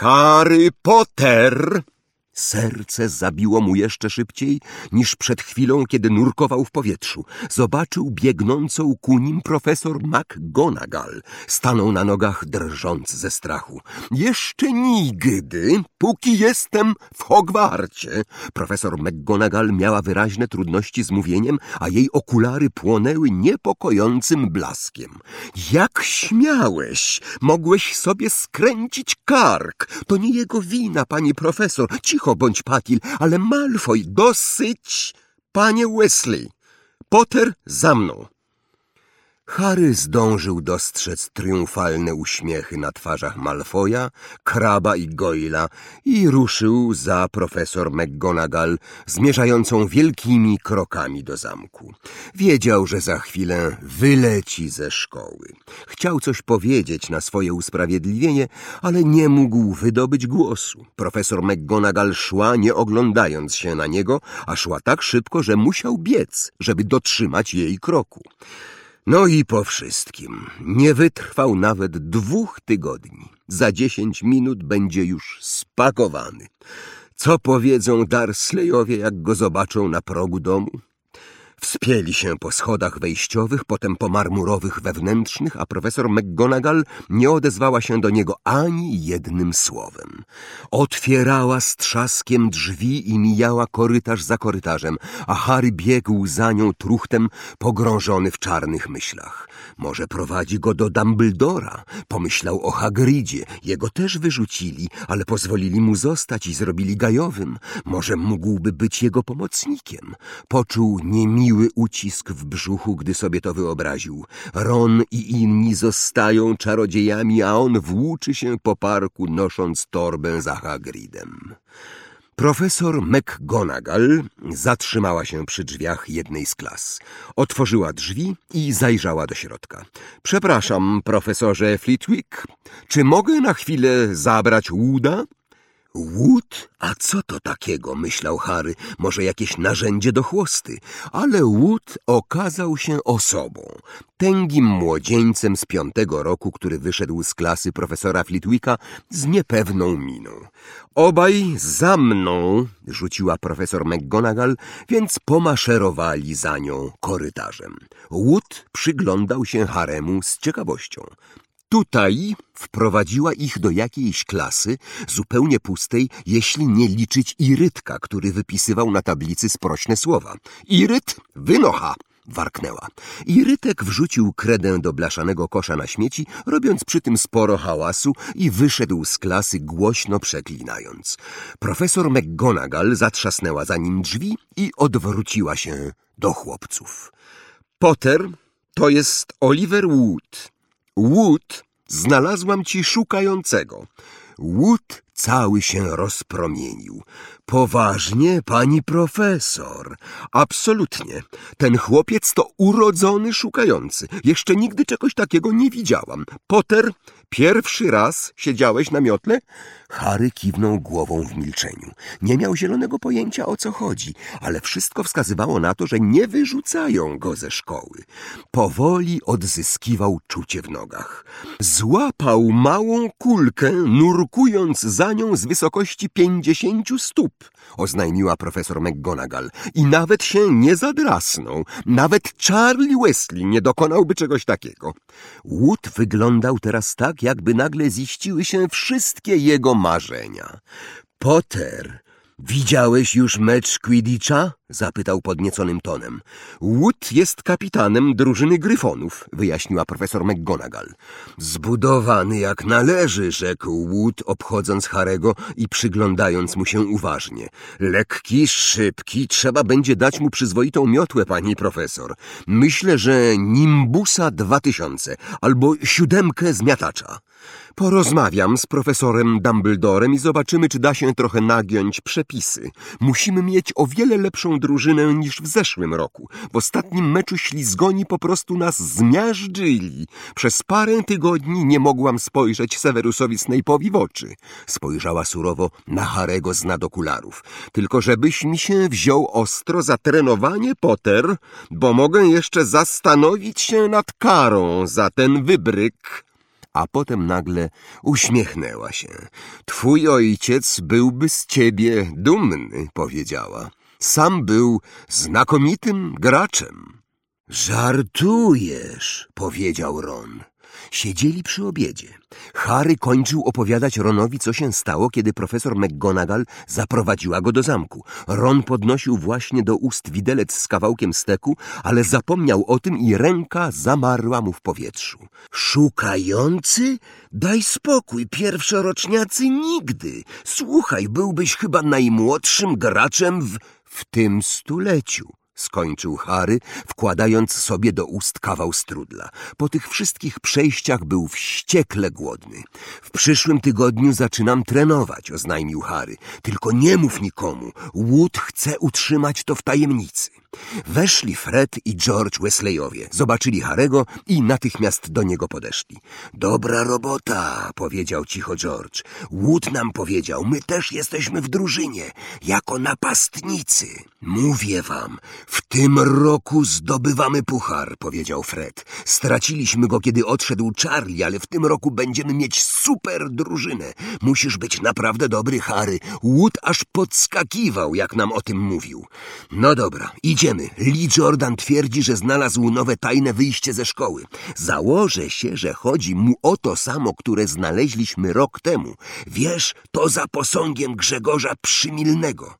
Harry Potter! Serce zabiło mu jeszcze szybciej niż przed chwilą, kiedy nurkował w powietrzu. Zobaczył biegnącą ku nim profesor McGonagall. Stanął na nogach, drżąc ze strachu. Jeszcze nigdy, póki jestem w Hogwarcie. Profesor McGonagall miała wyraźne trudności z mówieniem, a jej okulary płonęły niepokojącym blaskiem. Jak śmiałeś? Mogłeś sobie skręcić kark. To nie jego wina, pani profesor. Cicho cicho bądź Patil, ale Malfoy, dosyć, panie Wesley. Potter za mną. Harry zdążył dostrzec triumfalne uśmiechy na twarzach Malfoja, Kraba i Goyla i ruszył za profesor McGonagall, zmierzającą wielkimi krokami do zamku. Wiedział, że za chwilę wyleci ze szkoły. Chciał coś powiedzieć na swoje usprawiedliwienie, ale nie mógł wydobyć głosu. Profesor McGonagall szła, nie oglądając się na niego, a szła tak szybko, że musiał biec, żeby dotrzymać jej kroku. No i po wszystkim. Nie wytrwał nawet dwóch tygodni. Za dziesięć minut będzie już spakowany. Co powiedzą Darsleyowie, jak go zobaczą na progu domu? Wspięli się po schodach wejściowych, potem po marmurowych wewnętrznych, a profesor McGonagall nie odezwała się do niego ani jednym słowem. Otwierała z trzaskiem drzwi i mijała korytarz za korytarzem, a Harry biegł za nią truchtem, pogrążony w czarnych myślach. Może prowadzi go do Dumbledora. Pomyślał o Hagridzie. Jego też wyrzucili, ale pozwolili mu zostać i zrobili gajowym. Może mógłby być jego pomocnikiem. Poczuł niemiły miły ucisk w brzuchu, gdy sobie to wyobraził. Ron i inni zostają czarodziejami, a on włóczy się po parku, nosząc torbę za Hagridem. Profesor McGonagall zatrzymała się przy drzwiach jednej z klas. Otworzyła drzwi i zajrzała do środka. Przepraszam, profesorze Flitwick, czy mogę na chwilę zabrać łuda? Łód? A co to takiego? myślał Harry. Może jakieś narzędzie do chłosty. Ale łód okazał się osobą. Tęgim młodzieńcem z piątego roku, który wyszedł z klasy profesora Flitwicka z niepewną miną. Obaj za mną, rzuciła profesor McGonagall, więc pomaszerowali za nią korytarzem. Łód przyglądał się Haremu z ciekawością. Tutaj wprowadziła ich do jakiejś klasy, zupełnie pustej, jeśli nie liczyć Irytka, który wypisywał na tablicy sprośne słowa. Iryt, wynocha! warknęła. Irytek wrzucił kredę do blaszanego kosza na śmieci, robiąc przy tym sporo hałasu i wyszedł z klasy głośno przeklinając. Profesor McGonagall zatrzasnęła za nim drzwi i odwróciła się do chłopców. Potter to jest Oliver Wood. Wood, znalazłam ci szukającego. Wood cały się rozpromienił. Poważnie, pani profesor? Absolutnie. Ten chłopiec to urodzony szukający. Jeszcze nigdy czegoś takiego nie widziałam. Potter, pierwszy raz siedziałeś na miotle? Harry kiwnął głową w milczeniu. Nie miał zielonego pojęcia o co chodzi, ale wszystko wskazywało na to, że nie wyrzucają go ze szkoły. Powoli odzyskiwał czucie w nogach. Złapał małą kulkę, nurkując za nią z wysokości pięćdziesięciu stóp oznajmiła profesor McGonagall. I nawet się nie zadrasnął. Nawet Charlie Wesley nie dokonałby czegoś takiego. Wood wyglądał teraz tak, jakby nagle ziściły się wszystkie jego marzenia. Potter Widziałeś już mecz Quidditcha? Zapytał podnieconym tonem. Wood jest kapitanem drużyny Gryfonów, wyjaśniła profesor McGonagall. Zbudowany jak należy, rzekł Wood, obchodząc Harego i przyglądając mu się uważnie. Lekki, szybki, trzeba będzie dać mu przyzwoitą miotłę, pani profesor. Myślę, że Nimbusa 2000 albo siódemkę zmiatacza. Porozmawiam z profesorem Dumbledorem i zobaczymy, czy da się trochę nagiąć przepisy. Musimy mieć o wiele lepszą drużynę niż w zeszłym roku. W ostatnim meczu ślizgoni po prostu nas zmiażdżyli. Przez parę tygodni nie mogłam spojrzeć Severusowi Snape'owi w oczy. Spojrzała surowo na Harego z nadokularów. Tylko żebyś mi się wziął ostro za trenowanie, Potter, bo mogę jeszcze zastanowić się nad karą za ten wybryk a potem nagle uśmiechnęła się. Twój ojciec byłby z ciebie dumny, powiedziała. Sam był znakomitym graczem. Żartujesz, powiedział Ron. Siedzieli przy obiedzie. Harry kończył opowiadać Ronowi, co się stało, kiedy profesor McGonagall zaprowadziła go do zamku. Ron podnosił właśnie do ust widelec z kawałkiem steku, ale zapomniał o tym i ręka zamarła mu w powietrzu. Szukający? Daj spokój, pierwszoroczniacy nigdy. Słuchaj, byłbyś chyba najmłodszym graczem w, w tym stuleciu skończył Harry, wkładając sobie do ust kawał strudla. Po tych wszystkich przejściach był wściekle głodny. W przyszłym tygodniu zaczynam trenować, oznajmił Harry. Tylko nie mów nikomu. Wood chce utrzymać to w tajemnicy. Weszli Fred i George Wesleyowie, zobaczyli Harego i natychmiast do niego podeszli. Dobra robota, powiedział cicho George. Wood nam powiedział, my też jesteśmy w drużynie, jako napastnicy. Mówię wam, w tym roku zdobywamy puchar, powiedział Fred. Straciliśmy go, kiedy odszedł Charlie, ale w tym roku będziemy mieć super drużynę. Musisz być naprawdę dobry, Harry. Wood aż podskakiwał, jak nam o tym mówił. No dobra, idziemy. Lee Jordan twierdzi, że znalazł nowe tajne wyjście ze szkoły. Założę się, że chodzi mu o to samo, które znaleźliśmy rok temu. Wiesz, to za posągiem Grzegorza Przymilnego.